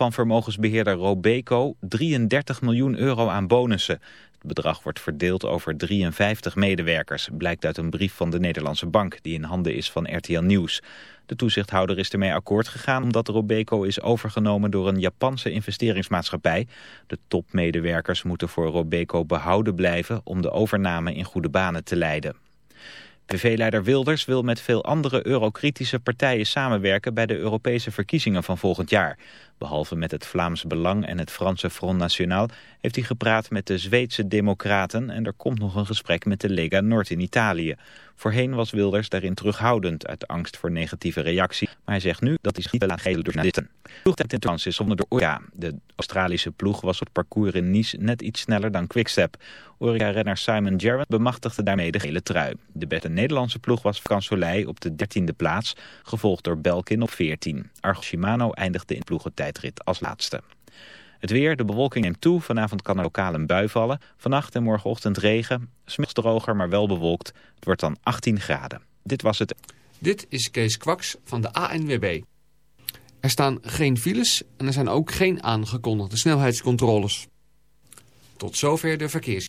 van vermogensbeheerder Robeco 33 miljoen euro aan bonussen. Het bedrag wordt verdeeld over 53 medewerkers, blijkt uit een brief van de Nederlandse bank die in handen is van RTL Nieuws. De toezichthouder is ermee akkoord gegaan omdat Robeco is overgenomen door een Japanse investeringsmaatschappij. De topmedewerkers moeten voor Robeco behouden blijven om de overname in goede banen te leiden. PV-leider Wilders wil met veel andere eurokritische partijen samenwerken bij de Europese verkiezingen van volgend jaar. Behalve met het Vlaams Belang en het Franse Front National heeft hij gepraat met de Zweedse Democraten en er komt nog een gesprek met de Lega Nord in Italië. Voorheen was Wilders daarin terughoudend uit angst voor negatieve reactie, maar hij zegt nu dat hij zich niet wil aangeven door journalisten. Ploegtijd in Trans is zonder de Oja. De Australische ploeg was op parcours in Nice net iets sneller dan Quickstep. Oria-renner Simon Gerrard bemachtigde daarmee de gele trui. De beste Nederlandse ploeg was Frans Soleil op de 13e plaats, gevolgd door Belkin op 14. Argo Shimano eindigde in ploegentijdrit als laatste. Het weer, de bewolking neemt toe. Vanavond kan er lokaal een bui vallen. Vannacht en morgenochtend regen. Smiddags droger, maar wel bewolkt. Het wordt dan 18 graden. Dit was het. Dit is Kees Kwaks van de ANWB. Er staan geen files en er zijn ook geen aangekondigde snelheidscontroles. Tot zover de verkeers.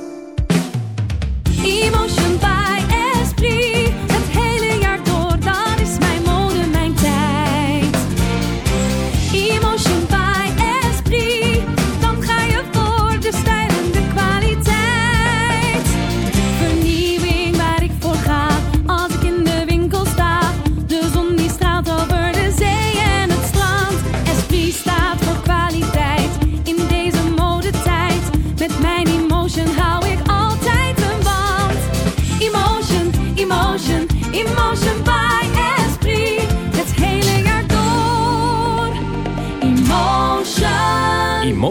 Emotion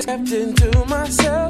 Kept into myself.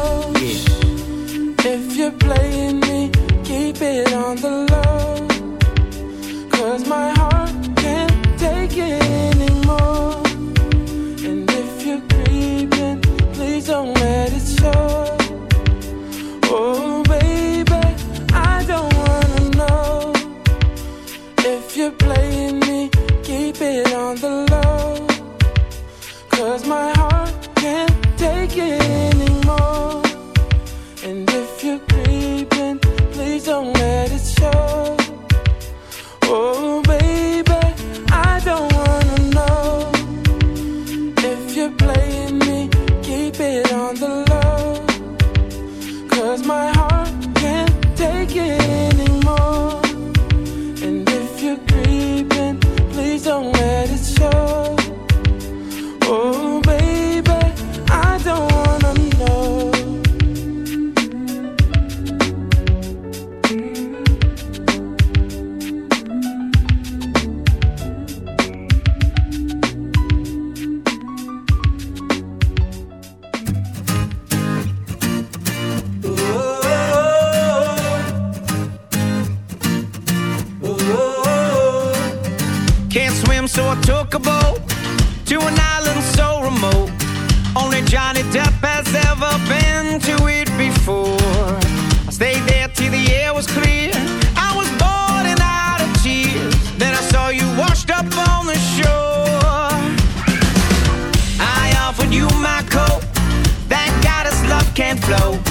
flow.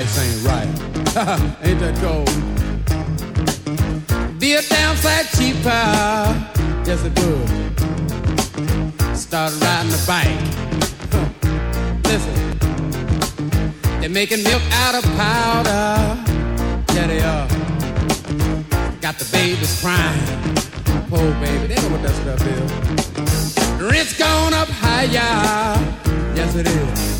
The ain't right. ain't that gold? Be a downside cheaper. Yes, it would. Start riding a bike. Listen, they're making milk out of powder. Yeah, they are. Got the babies crying. Poor baby, they know what that stuff is. Rent's gone up higher. Yes, it is.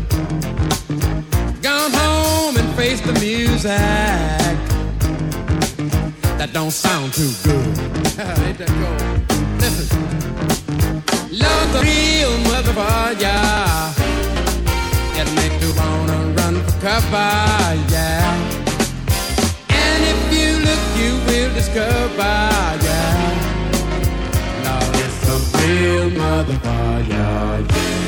Gone home and face the music. That don't sound too good. Ain't that cold? Listen. Love's a real motherfucker. It'll make you wanna run for cover, yeah. And if you look, you will discover, yeah. Lord, it's a real motherfucker, yeah.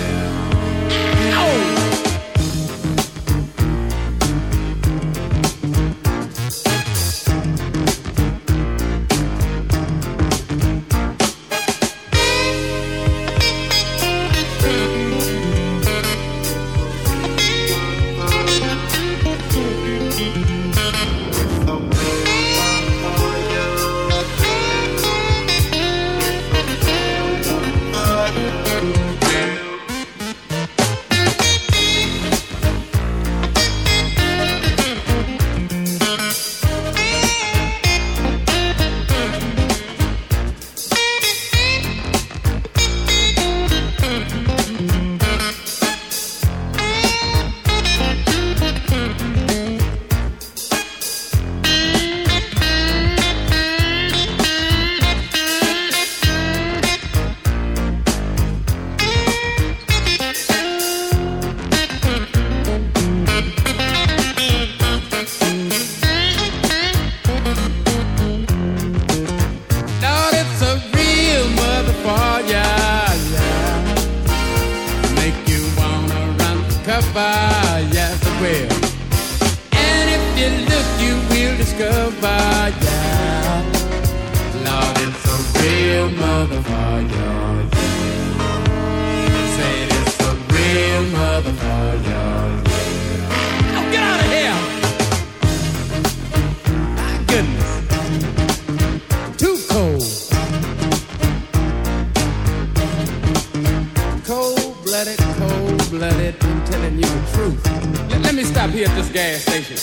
Gas station.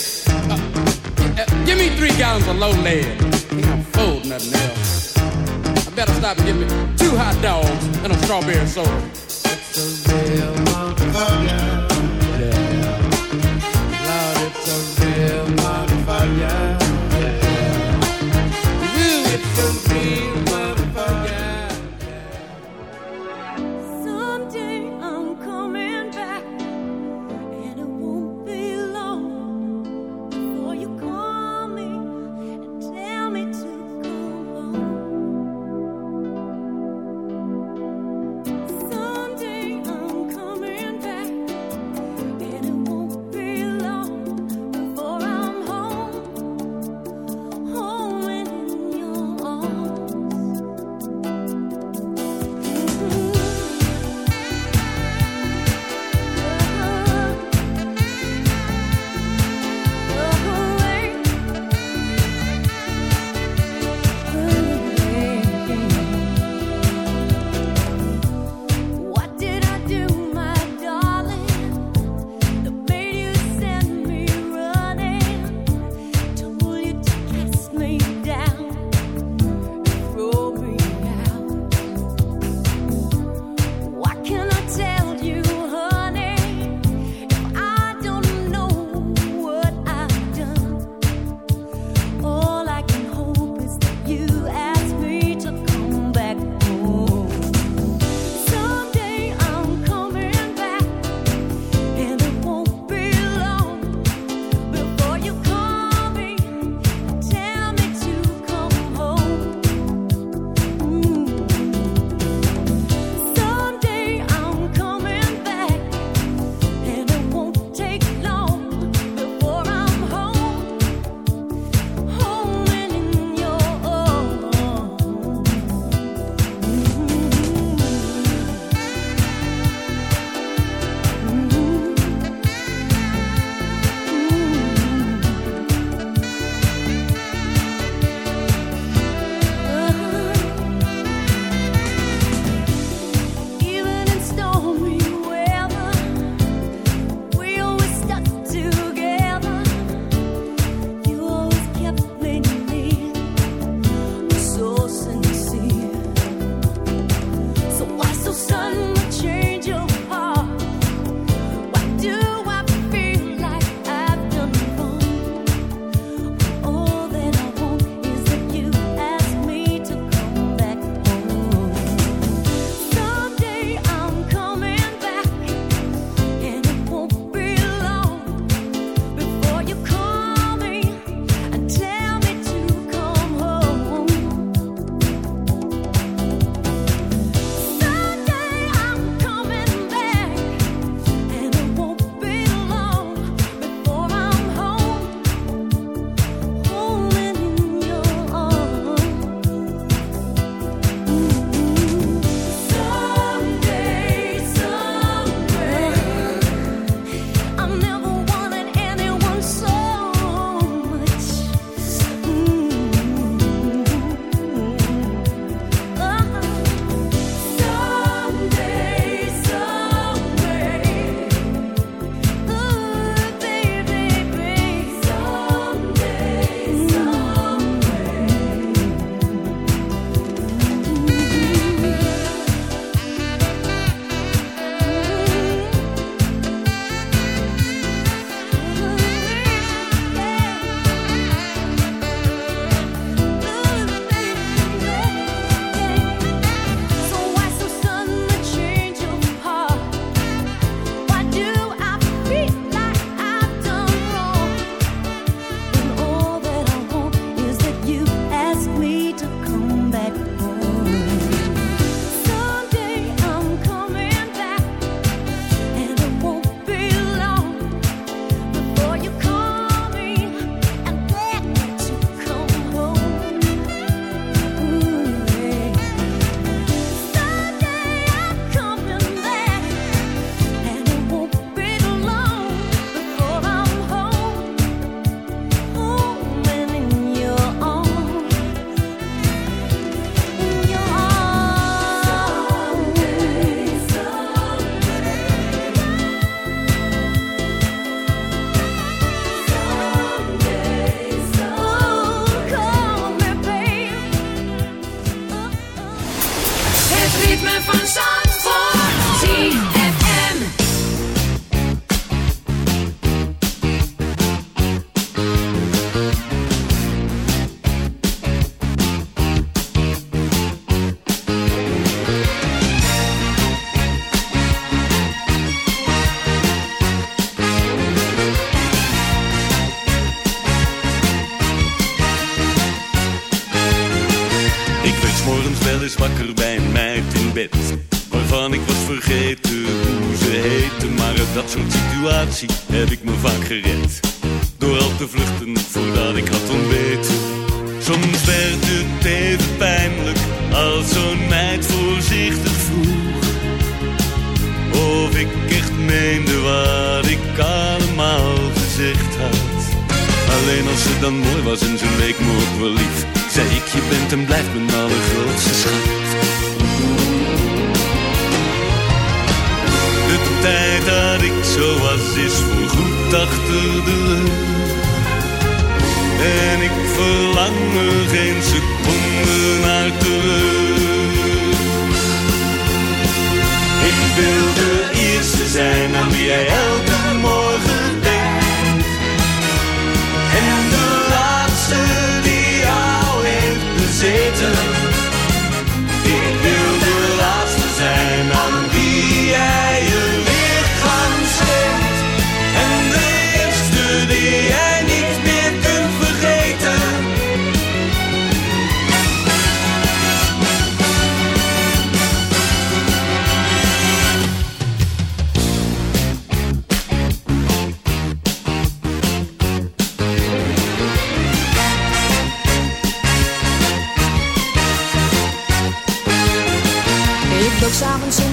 Uh, uh, give me three gallons of low lead. Ain't I'm full, nothing else. I better stop and get me two hot dogs and a strawberry soda. It's a real.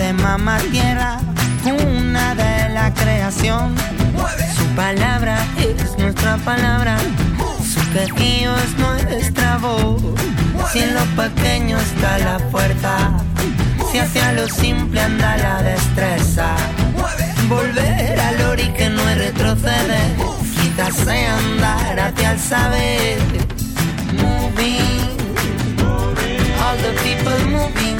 De mamá tierra, una de la creación. Su palabra es nuestra palabra, su quejío es nuestra voz. Si en lo pequeño está la fuerza, si hacia lo simple anda la destreza. Volver al ori que no es retroceder, quizás andar hacia el saber. Moving, all the people moving.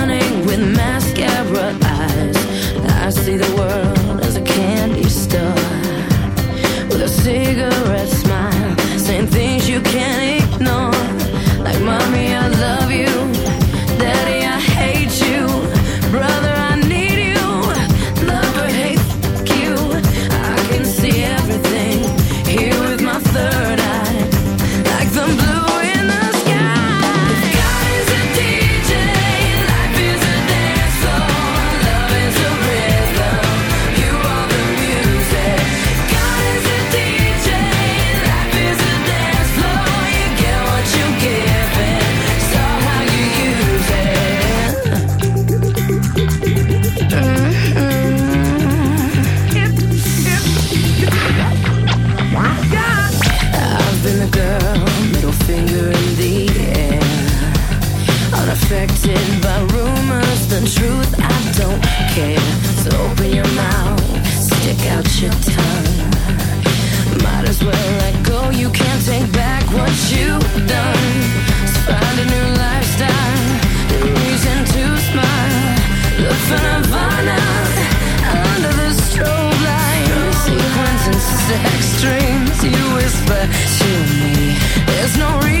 your tongue. Might as well let go, you can't take back what you've done. So find a new lifestyle, a reason to smile. Look for Nirvana under the strobe light. Sequence and sex dreams, you whisper to me. There's no reason